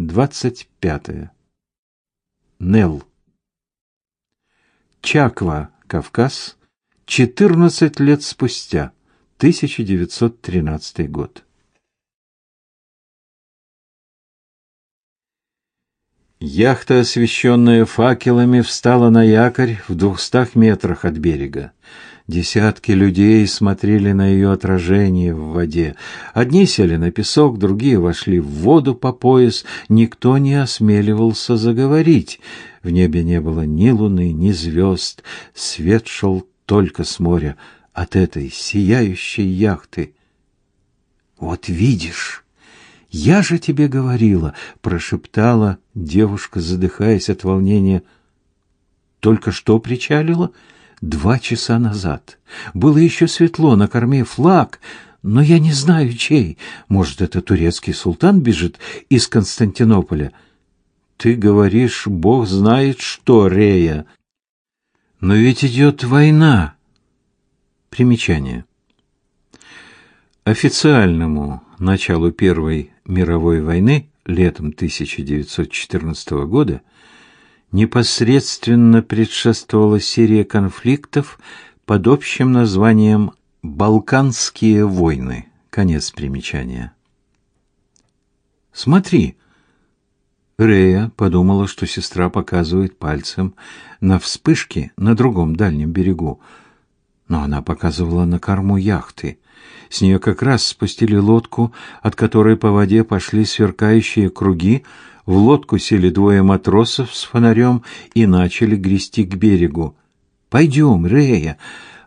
25. Нел. Чаква, Кавказ, 14 лет спустя, 1913 год. Яхта, освещенная факелами, встала на якорь в двухстах метрах от берега. Десятки людей смотрели на ее отражение в воде. Одни сели на песок, другие вошли в воду по пояс. Никто не осмеливался заговорить. В небе не было ни луны, ни звезд. Свет шел только с моря от этой сияющей яхты. «Вот видишь!» «Я же тебе говорила», — прошептала девушка, задыхаясь от волнения. «Только что причалила?» «Два часа назад. Было еще светло, на корме флаг, но я не знаю, чей. Может, это турецкий султан бежит из Константинополя?» «Ты говоришь, Бог знает что, Рея». «Но ведь идет война». Примечание. Официальному началу Первой мировой войны летом 1914 года непосредственно предшествовала серия конфликтов под общим названием «Балканские войны». Конец примечания. «Смотри!» Рея подумала, что сестра показывает пальцем на вспышки на другом дальнем берегу, но она показывала на корму яхты — с нее как раз спустили лодку, от которой по воде пошли сверкающие круги. В лодку сели двое матросов с фонарем и начали грести к берегу. «Пойдем, Рея!»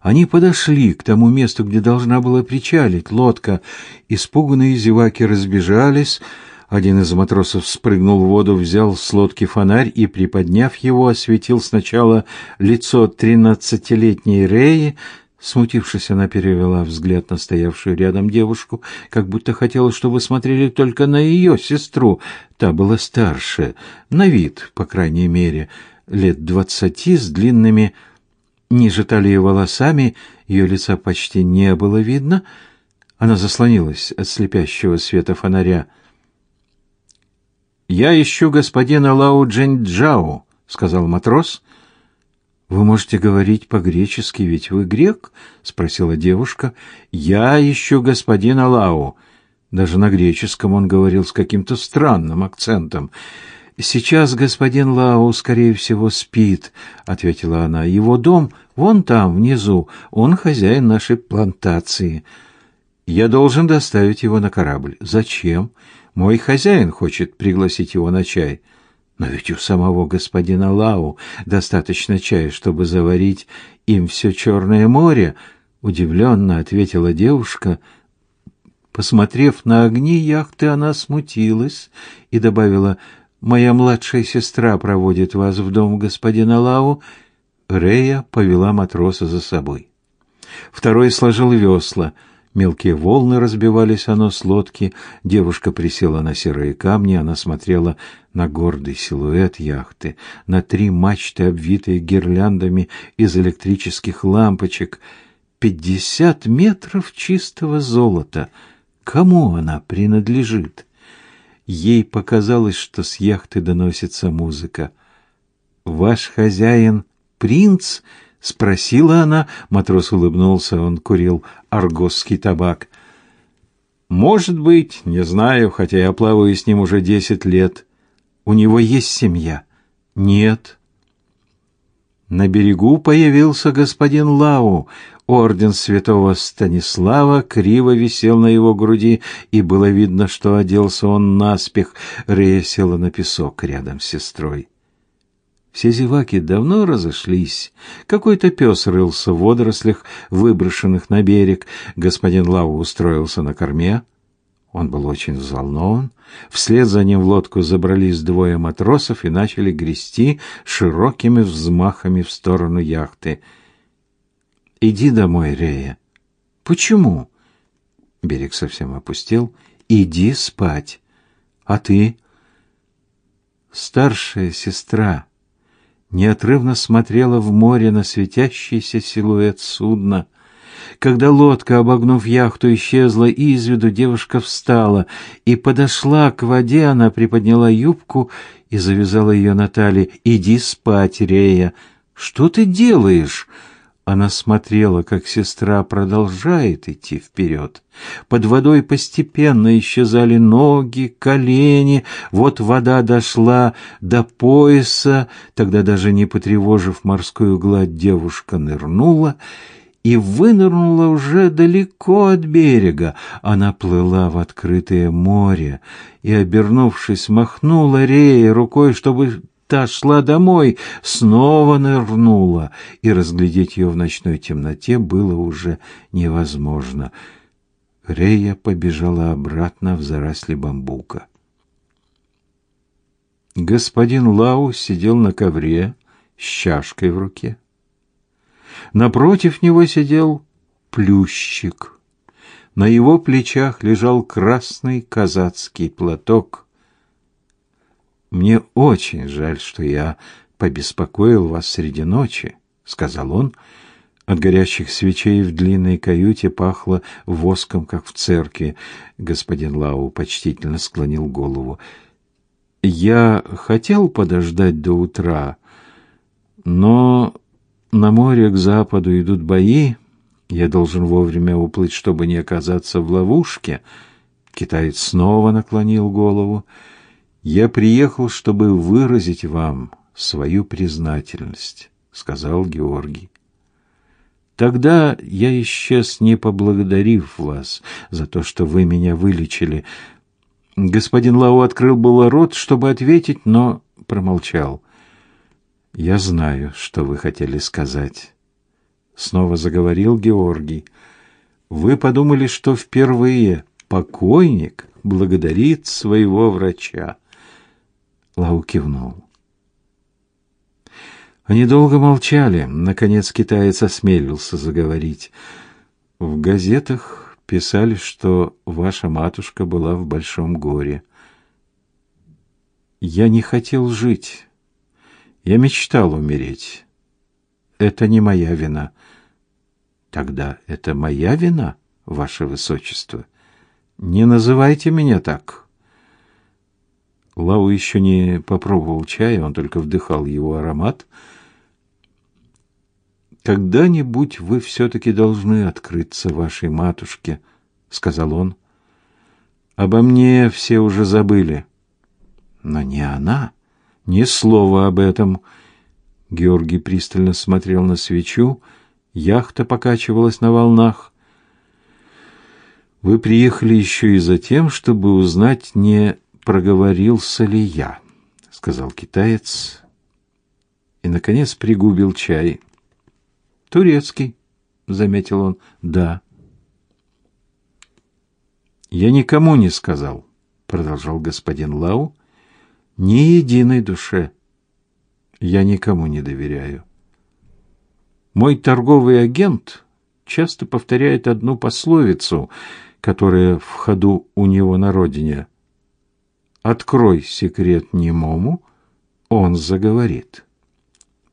Они подошли к тому месту, где должна была причалить лодка. Испуганные зеваки разбежались. Один из матросов спрыгнул в воду, взял с лодки фонарь и, приподняв его, осветил сначала лицо тринадцатилетней Реи, Смутившись, она перевела взгляд на стоявшую рядом девушку, как будто хотела, чтобы смотрели только на ее сестру. Та была старше, на вид, по крайней мере, лет двадцати, с длинными ниже талии волосами, ее лица почти не было видно. Она заслонилась от слепящего света фонаря. «Я ищу господина Лао Джэньчжао», — сказал матрос, — вы можете говорить по-гречески, ведь вы грек? спросила девушка. Я ищу господина Лао. Даже на греческом он говорил с каким-то странным акцентом. Сейчас господин Лао, скорее всего, спит, ответила она. Его дом вон там внизу. Он хозяин нашей плантации. Я должен доставить его на корабль. Зачем? Мой хозяин хочет пригласить его на чай. Но ведь у самого господина Лау достаточно чая, чтобы заварить им все Черное море, удивленно ответила девушка. Посмотрев на огни яхты, она смутилась и добавила: "Моя младшая сестра проводит вас в дом господина Лау". Рея повела матроса за собой. Второй сложил весла. Мелкие волны разбивались о нос лодки. Девушка присела на серые камни, она смотрела на гордый силуэт яхты, на три мачты, обвитые гирляндами из электрических лампочек. Пятьдесят метров чистого золота. Кому она принадлежит? Ей показалось, что с яхты доносится музыка. Ваш хозяин принц спросила она. Матрос улыбнулся, он курил аргосский табак. Может быть, не знаю, хотя я плаваю с ним уже десять лет. У него есть семья? Нет. На берегу появился господин Лау. Орден святого Станислава криво висел на его груди, и было видно, что оделся он наспех. Рея села на песок рядом с сестрой. Все зеваки давно разошлись. Какой-то пес рылся в водорослях, выброшенных на берег. Господин Лау устроился на корме. Он был очень взволнован. Вслед за ним в лодку забрались двое матросов и начали грести широкими взмахами в сторону яхты. «Иди домой, Рея». «Почему?» Берег совсем опустел. «Иди спать». «А ты?» «Старшая сестра» неотрывно смотрела в море на светящийся силуэт судна. Когда лодка, обогнув яхту, исчезла из виду, девушка встала и подошла к воде. Она приподняла юбку и завязала ее на талии. «Иди спать, Рея!» «Что ты делаешь?» Она смотрела, как сестра продолжает идти вперед. Под водой постепенно исчезали ноги, колени. Вот вода дошла до пояса. Тогда, даже не потревожив морскую гладь, девушка нырнула и вынырнула уже далеко от берега. Она плыла в открытое море и, обернувшись, махнула Рее рукой, чтобы та шла домой, снова нырнула, и разглядеть ее в ночной темноте было уже невозможно. Рея побежала обратно в заросли бамбука. Господин Лау сидел на ковре с чашкой в руке. Напротив него сидел плющик. На его плечах лежал красный казацкий платок. Мне очень жаль, что я побеспокоил вас среди ночи, сказал он. От горящих свечей в длинной каюте пахло воском, как в церкви. Господин Лау почтительно склонил голову. Я хотел подождать до утра, но на море к западу идут бои. Я должен вовремя уплыть, чтобы не оказаться в ловушке. Китаец снова наклонил голову. Я приехал, чтобы выразить вам свою признательность, сказал Георгий. Тогда я исчез, не поблагодарив вас за то, что вы меня вылечили. Господин Лао открыл было рот, чтобы ответить, но промолчал. Я знаю, что вы хотели сказать, снова заговорил Георгий. Вы подумали, что впервые покойник благодарит своего врача. Лау кивнул. Они долго молчали. Наконец китаец осмелился заговорить. В газетах писали, что ваша матушка была в большом горе. Я не хотел жить. Я мечтал умереть. Это не моя вина. Тогда это моя вина, ваше высочество. Не называйте меня так. Лау еще не попробовал чая, он только вдыхал его аромат. «Когда-нибудь вы все-таки должны открыться вашей матушке», — сказал он. «Обо мне все уже забыли». «Но не она. Ни слова об этом». Георгий пристально смотрел на свечу. Яхта покачивалась на волнах. «Вы приехали еще и за тем, чтобы узнать, не проговорился ли я, сказал китаец и наконец пригубил чай. Турецкий, заметил он. Да. Я никому не сказал, продолжал господин Лау, ни единой душе. Я никому не доверяю. Мой торговый агент часто повторяет одну пословицу, которая в ходу у него на родине. Открой секрет немому, он заговорит.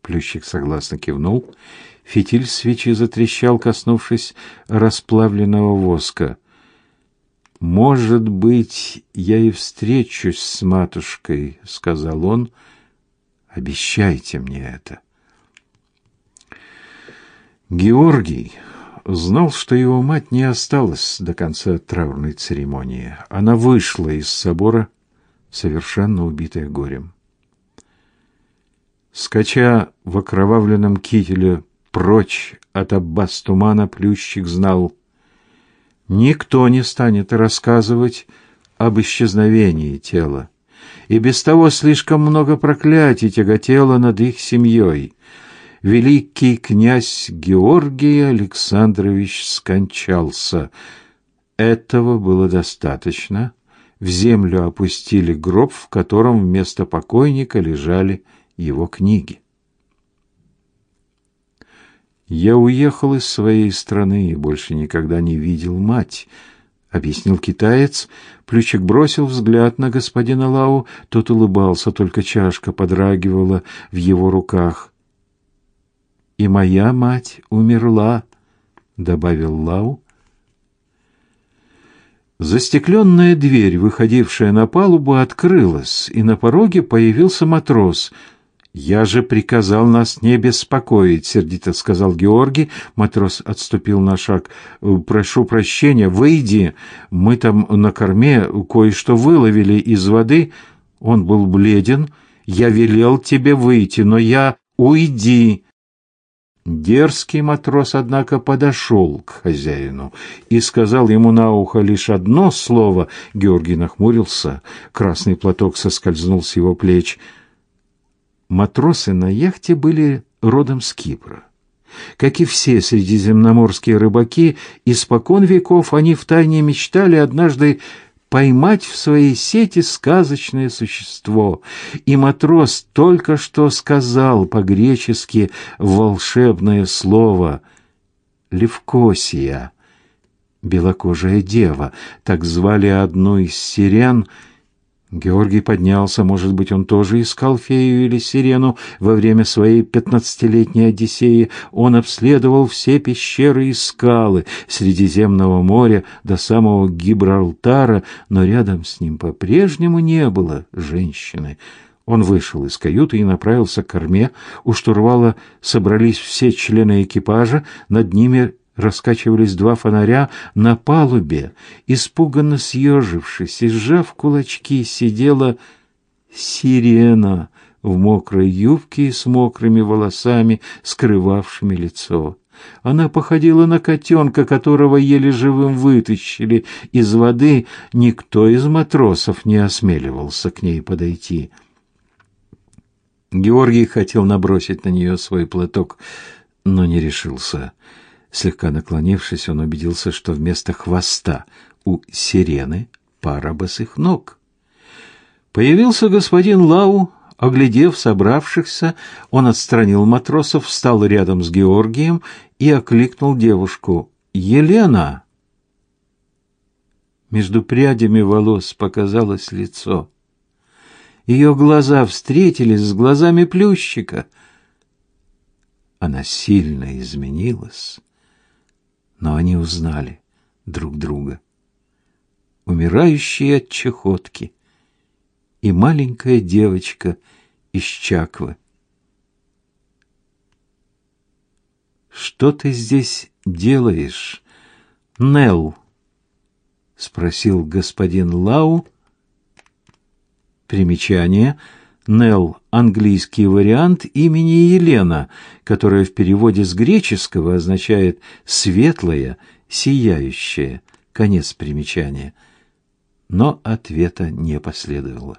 Плющик согласно кивнул. Фитиль свечи затрещал, коснувшись расплавленного воска. Может быть, я и встречусь с матушкой, сказал он. Обещайте мне это. Георгий знал, что его мать не осталась до конца траурной церемонии. Она вышла из собора совершенно убитая горем. Скача в окровавленном кителе прочь от аббас тумана, плющик знал, никто не станет рассказывать об исчезновении тела. И без того слишком много проклятий тяготело над их семьей. Великий князь Георгий Александрович скончался. Этого было достаточно, в землю опустили гроб, в котором вместо покойника лежали его книги. Я уехал из своей страны и больше никогда не видел мать, объяснил китаец. Плючик бросил взгляд на господина Лау, тот улыбался, только чашка подрагивала в его руках. И моя мать умерла, добавил Лау. Застекленная дверь, выходившая на палубу, открылась, и на пороге появился матрос. «Я же приказал нас не беспокоить», — сердито сказал Георгий. Матрос отступил на шаг. «Прошу прощения, выйди. Мы там на корме кое-что выловили из воды. Он был бледен. Я велел тебе выйти, но я... Уйди!» Дерзкий матрос, однако, подошел к хозяину и сказал ему на ухо лишь одно слово. Георгий нахмурился, красный платок соскользнул с его плеч. Матросы на яхте были родом с Кипра. Как и все средиземноморские рыбаки, испокон веков они втайне мечтали однажды поймать в своей сети сказочное существо. И матрос только что сказал по-гречески волшебное слово «Левкосия», белокожая дева, так звали одну из сирен – Георгий поднялся, может быть, он тоже искал фею или сирену во время своей пятнадцатилетней Одиссеи. Он обследовал все пещеры и скалы Средиземного моря до самого Гибралтара, но рядом с ним по-прежнему не было женщины. Он вышел из каюты и направился к корме. У штурвала собрались все члены экипажа, над ними раскачивались два фонаря на палубе. Испуганно съежившись и сжав кулачки, сидела сирена в мокрой юбке и с мокрыми волосами, скрывавшими лицо. Она походила на котенка, которого еле живым вытащили из воды. Никто из матросов не осмеливался к ней подойти. Георгий хотел набросить на нее свой платок, но не решился. Слегка наклонившись, он убедился, что вместо хвоста у сирены пара босых ног. Появился господин Лау, оглядев собравшихся, он отстранил матросов, встал рядом с Георгием и окликнул девушку. «Елена!» Между прядями волос показалось лицо. Ее глаза встретились с глазами плющика. Она сильно изменилась но они узнали друг друга. Умирающие от чехотки и маленькая девочка из Чаквы. «Что ты здесь делаешь, Нелл?» — спросил господин Лау. Примечание — Нел – английский вариант имени Елена, которое в переводе с греческого означает «светлая», «сияющая». Конец примечания. Но ответа не последовало.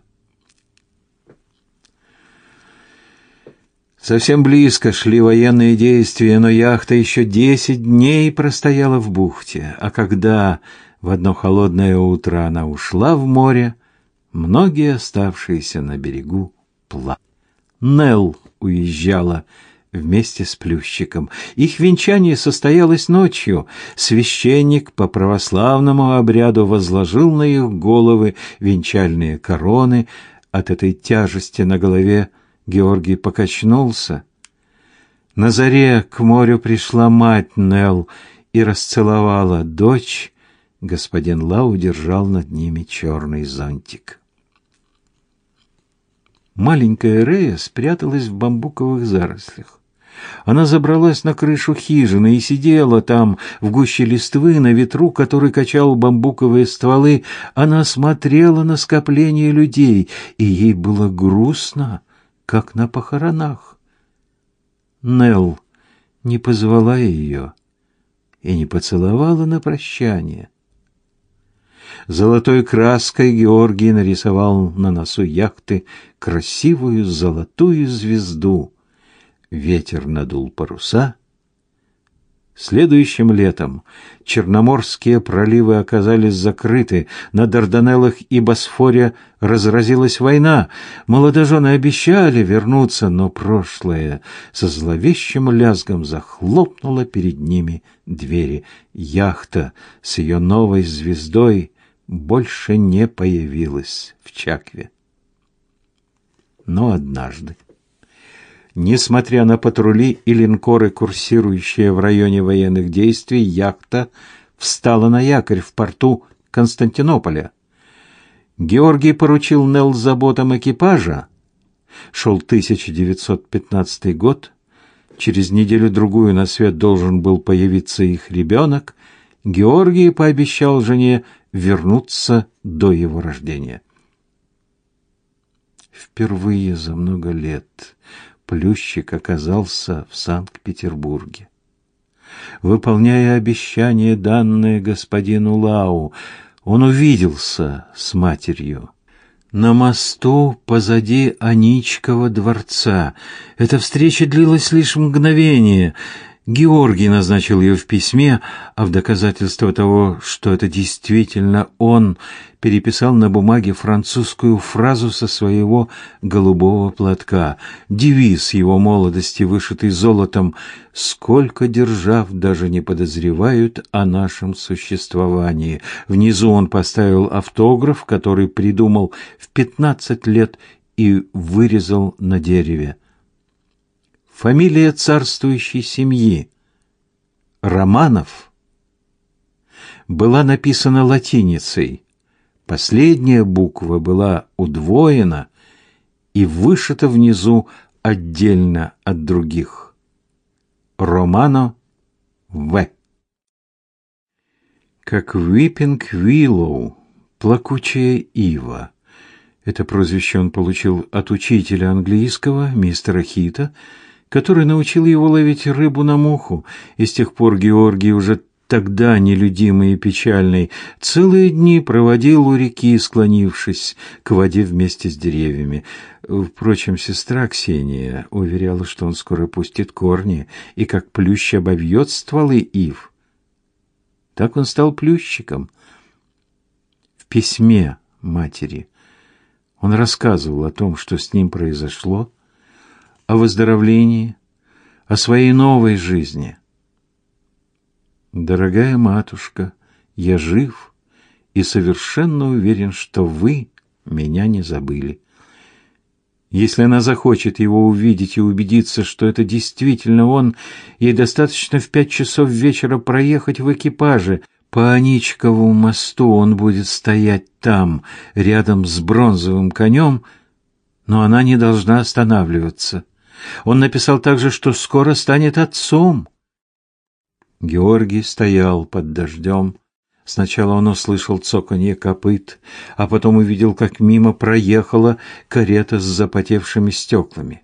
Совсем близко шли военные действия, но яхта еще десять дней простояла в бухте, а когда в одно холодное утро она ушла в море, Многие оставшиеся на берегу пла. Нел уезжала вместе с Плющиком. Их венчание состоялось ночью. Священник по православному обряду возложил на их головы венчальные короны. От этой тяжести на голове Георгий покачнулся. На заре к морю пришла мать Нел и расцеловала дочь. Господин Лау держал над ними черный зонтик. Маленькая Рея спряталась в бамбуковых зарослях. Она забралась на крышу хижины и сидела там, в гуще листвы, на ветру, который качал бамбуковые стволы. Она смотрела на скопление людей, и ей было грустно, как на похоронах. Нелл не позвала ее и не поцеловала на прощание. Золотой краской Георгий нарисовал на носу яхты красивую золотую звезду. Ветер надул паруса. Следующим летом Черноморские проливы оказались закрыты, на Дарданеллах и Босфоре разразилась война. Молодожены обещали вернуться, но прошлое со зловещим лязгом захлопнуло перед ними двери. Яхта с ее новой звездой больше не появилась в Чакве. Но однажды Несмотря на патрули и линкоры, курсирующие в районе военных действий, яхта встала на якорь в порту Константинополя. Георгий поручил Нелл заботам экипажа. Шел 1915 год. Через неделю-другую на свет должен был появиться их ребенок. Георгий пообещал жене вернуться до его рождения. Впервые за много лет Плющик оказался в Санкт-Петербурге. Выполняя обещание, данное господину Лау, он увиделся с матерью. На мосту позади Аничкова дворца. Эта встреча длилась лишь мгновение — Георгий назначил ее в письме, а в доказательство того, что это действительно он, переписал на бумаге французскую фразу со своего голубого платка. Девиз его молодости, вышитый золотом «Сколько держав даже не подозревают о нашем существовании». Внизу он поставил автограф, который придумал в пятнадцать лет и вырезал на дереве. Фамилия царствующей семьи Романов была написана латиницей. Последняя буква была удвоена и вышита внизу отдельно от других. Романо В. Как Виппинг Виллоу, плакучая ива. Это прозвище он получил от учителя английского, мистера Хита, который научил его ловить рыбу на муху, и с тех пор Георгий уже тогда нелюдимый и печальный, целые дни проводил у реки, склонившись к воде вместе с деревьями. Впрочем, сестра Ксения уверяла, что он скоро пустит корни и как плющ обовьет стволы ив. Так он стал плющиком. В письме матери он рассказывал о том, что с ним произошло, о выздоровлении, о своей новой жизни. Дорогая матушка, я жив и совершенно уверен, что вы меня не забыли. Если она захочет его увидеть и убедиться, что это действительно он, ей достаточно в пять часов вечера проехать в экипаже. По Аничкову мосту он будет стоять там, рядом с бронзовым конем, но она не должна останавливаться. Он написал также, что скоро станет отцом. Георгий стоял под дождем. Сначала он услышал цоканье копыт, а потом увидел, как мимо проехала карета с запотевшими стеклами.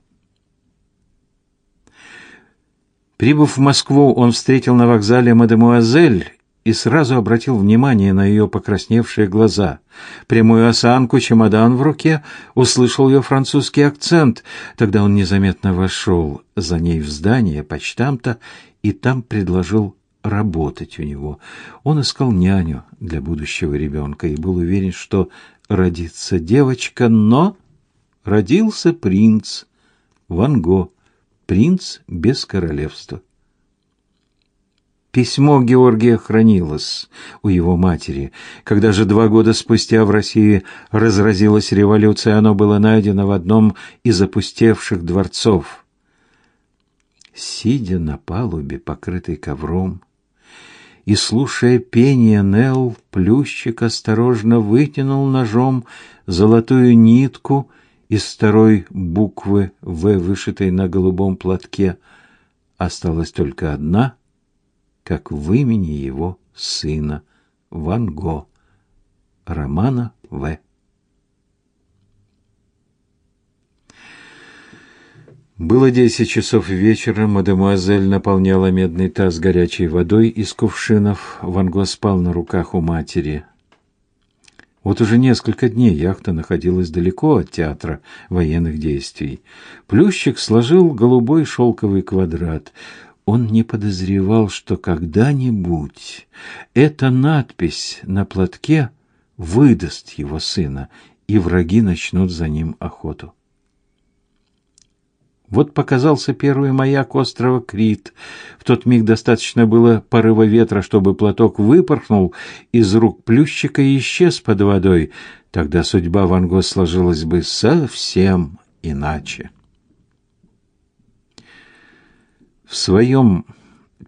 Прибыв в Москву, он встретил на вокзале мадемуазель и сразу обратил внимание на ее покрасневшие глаза, прямую осанку, чемодан в руке, услышал ее французский акцент. Тогда он незаметно вошел за ней в здание почтамта и там предложил работать у него. Он искал няню для будущего ребенка и был уверен, что родится девочка, но родился принц Ван Го, принц без королевства. Письмо Георгия хранилось у его матери. Когда же два года спустя в России разразилась революция, оно было найдено в одном из опустевших дворцов. Сидя на палубе, покрытой ковром, и слушая пение Нел, Плющик осторожно вытянул ножом золотую нитку из второй буквы «В», вышитой на голубом платке. Осталась только одна — как в имени его сына Ван Го, Романа В. Было десять часов вечера, мадемуазель наполняла медный таз горячей водой из кувшинов. Ван Го спал на руках у матери. Вот уже несколько дней яхта находилась далеко от театра военных действий. Плющик сложил голубой шелковый квадрат. Он не подозревал, что когда-нибудь эта надпись на платке выдаст его сына, и враги начнут за ним охоту. Вот показался первый маяк острова Крит. В тот миг достаточно было порыва ветра, чтобы платок выпорхнул из рук плющика и исчез под водой. Тогда судьба Ван Го сложилась бы совсем иначе. В своем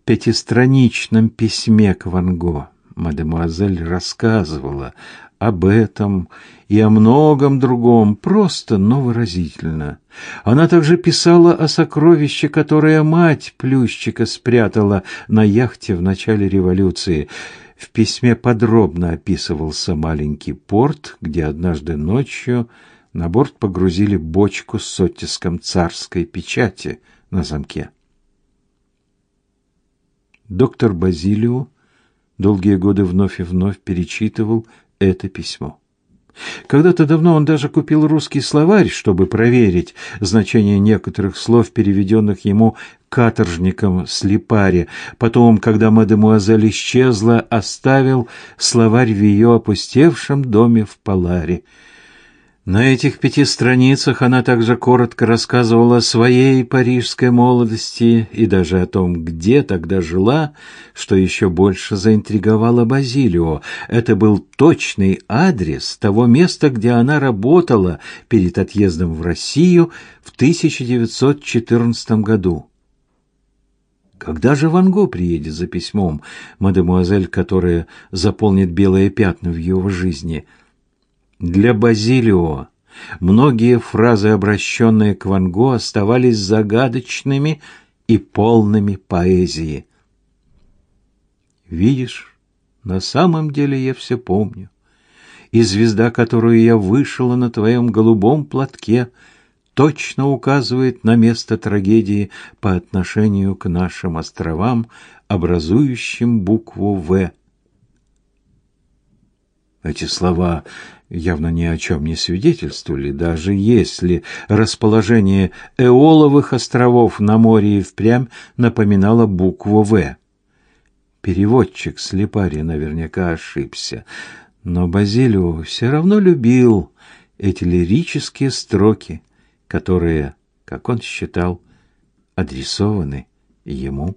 пятистраничном письме к Ван Го мадемуазель рассказывала об этом и о многом другом, просто, но выразительно. Она также писала о сокровище, которое мать Плющика спрятала на яхте в начале революции. В письме подробно описывался маленький порт, где однажды ночью на борт погрузили бочку с оттиском царской печати на замке. Доктор Базилио долгие годы вновь и вновь перечитывал это письмо. Когда-то давно он даже купил русский словарь, чтобы проверить значение некоторых слов, переведенных ему каторжником с Липари. Потом, когда мадемуазель исчезла, оставил словарь в ее опустевшем доме в Паларе. На этих пяти страницах она также коротко рассказывала о своей парижской молодости и даже о том, где тогда жила, что еще больше заинтриговало Базилио. Это был точный адрес того места, где она работала перед отъездом в Россию в 1914 году. Когда же Ван Го приедет за письмом, мадемуазель, которая заполнит белые пятна в его жизни – для Базилио многие фразы, обращенные к Ван Го, оставались загадочными и полными поэзии. «Видишь, на самом деле я все помню, и звезда, которую я вышила на твоем голубом платке, точно указывает на место трагедии по отношению к нашим островам, образующим букву «В». Эти слова явно ни о чем не свидетельствовали, даже если расположение Эоловых островов на море и впрямь напоминало букву «В». Переводчик Слепари наверняка ошибся, но Базилио все равно любил эти лирические строки, которые, как он считал, адресованы ему.